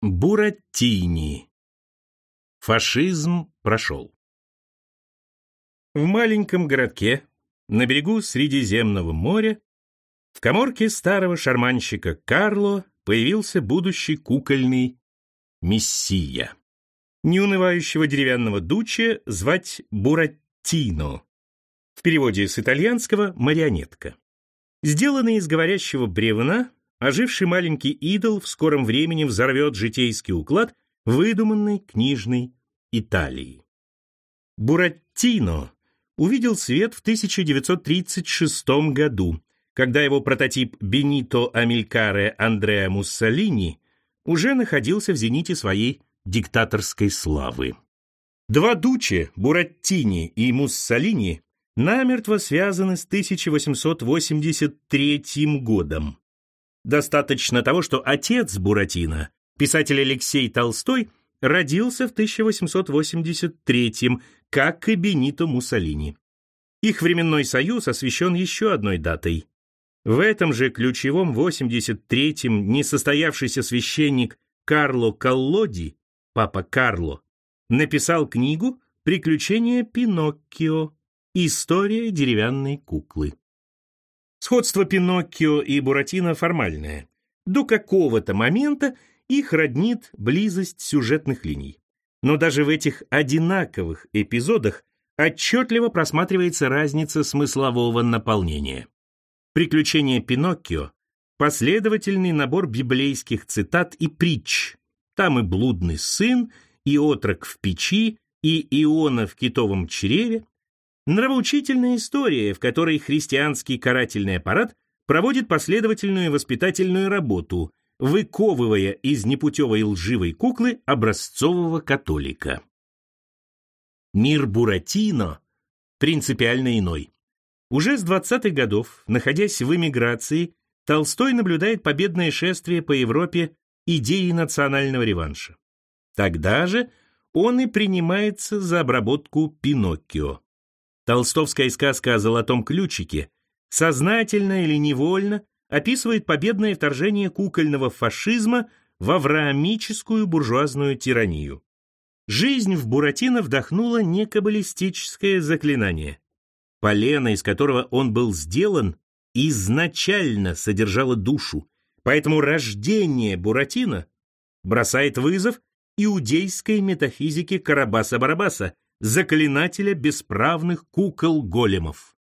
Буратини. Фашизм прошел. В маленьком городке на берегу Средиземного моря в коморке старого шарманщика Карло появился будущий кукольный мессия. Неунывающего деревянного дуче звать Буратино. В переводе с итальянского «марионетка». Сделанный из говорящего бревна, оживший маленький идол в скором времени взорвет житейский уклад выдуманной книжной Италии. Буратино увидел свет в 1936 году, когда его прототип Бенито Амилькаре Андреа Муссолини уже находился в зените своей диктаторской славы. Два дуче, Буратини и Муссолини, намертво связаны с 1883 годом. Достаточно того, что отец Буратино, писатель Алексей Толстой, родился в 1883 как и Бенито Муссолини. Их временной союз освещен еще одной датой. В этом же ключевом 83-м несостоявшийся священник Карло Коллоди, папа Карло, написал книгу «Приключения Пиноккио. История деревянной куклы». Сходство Пиноккио и Буратино формальное. До какого-то момента их роднит близость сюжетных линий. Но даже в этих одинаковых эпизодах отчетливо просматривается разница смыслового наполнения. Приключения Пиноккио – последовательный набор библейских цитат и притч. Там и блудный сын, и отрок в печи, и Иона в китовом чреве, Нравоучительная история, в которой христианский карательный аппарат проводит последовательную воспитательную работу, выковывая из непутевой лживой куклы образцового католика. Мир Буратино принципиально иной. Уже с 20-х годов, находясь в эмиграции, Толстой наблюдает победное шествие по Европе идеи национального реванша. Тогда же он и принимается за обработку Пиноккио. Толстовская сказка о золотом ключике сознательно или невольно описывает победное вторжение кукольного фашизма в авраамическую буржуазную тиранию. Жизнь в Буратино вдохнула не каббалистическое заклинание. Полено, из которого он был сделан, изначально содержало душу, поэтому рождение Буратино бросает вызов иудейской метафизике Карабаса-Барабаса, заклинателя бесправных кукол-големов.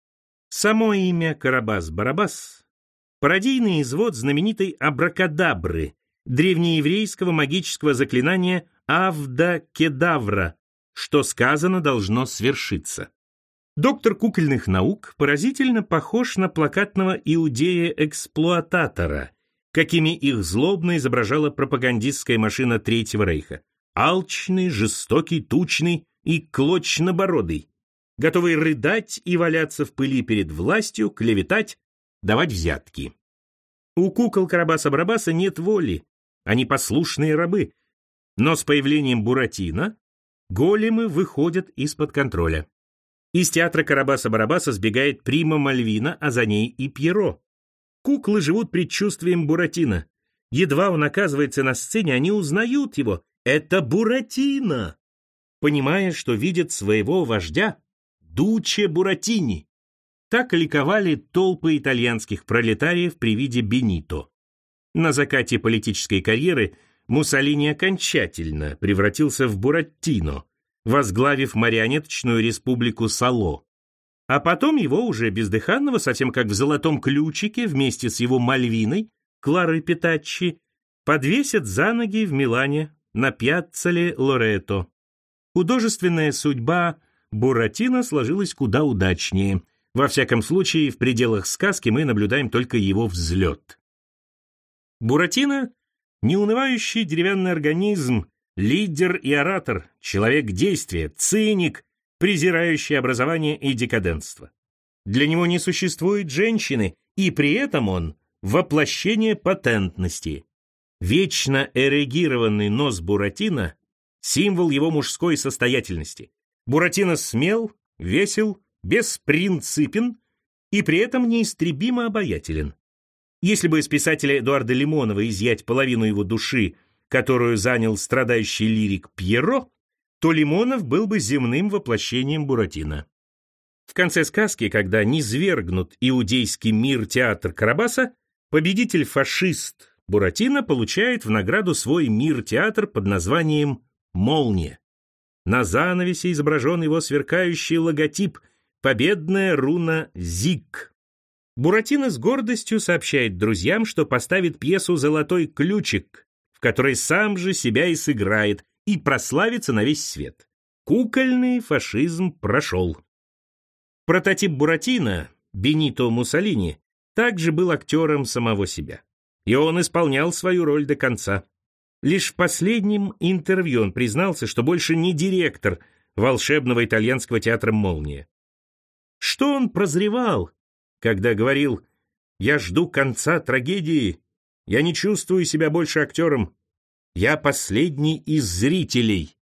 Само имя Карабас-Барабас – пародийный извод знаменитой абракадабры, древнееврейского магического заклинания Авда-Кедавра, что сказано должно свершиться. Доктор кукольных наук поразительно похож на плакатного иудея-эксплуататора, какими их злобно изображала пропагандистская машина Третьего Рейха. Алчный, жестокий, тучный, и клочнобородый, готовый рыдать и валяться в пыли перед властью, клеветать, давать взятки. У кукол Карабаса-Барабаса нет воли, они послушные рабы, но с появлением Буратино големы выходят из-под контроля. Из театра Карабаса-Барабаса сбегает Прима Мальвина, а за ней и Пьеро. Куклы живут предчувствием Буратино. Едва он оказывается на сцене, они узнают его. Это Буратино! Понимая, что видят своего вождя Дуче Буратини. Так ликовали толпы итальянских пролетариев при виде Бенито. На закате политической карьеры Муссолини окончательно превратился в Буратино, возглавив марионеточную республику Сало. А потом его уже бездыханного, совсем как в «Золотом ключике» вместе с его Мальвиной, Кларой Питаччи, подвесят за ноги в Милане на пьяццале Лоретто. Художественная судьба Буратино сложилась куда удачнее. Во всяком случае, в пределах сказки мы наблюдаем только его взлет. Буратино — неунывающий деревянный организм, лидер и оратор, человек действия, циник, презирающий образование и декаденство. Для него не существует женщины, и при этом он — воплощение патентности. Вечно эрегированный нос Буратино символ его мужской состоятельности. Буратино смел, весел, беспринципен и при этом неистребимо обаятелен. Если бы из писателя Эдуарда Лимонова изъять половину его души, которую занял страдающий лирик Пьеро, то Лимонов был бы земным воплощением Буратино. В конце сказки, когда низвергнут иудейский мир театр Карабаса, победитель-фашист Буратино получает в награду свой мир-театр под названием «Молния». На занавесе изображен его сверкающий логотип «Победная руна ЗИК». Буратино с гордостью сообщает друзьям, что поставит пьесу «Золотой ключик», в которой сам же себя и сыграет, и прославится на весь свет. Кукольный фашизм прошел. Прототип Буратино, Бенито Муссолини, также был актером самого себя. И он исполнял свою роль до конца. Лишь в последнем интервью он признался, что больше не директор волшебного итальянского театра «Молния». Что он прозревал, когда говорил «Я жду конца трагедии, я не чувствую себя больше актером, я последний из зрителей».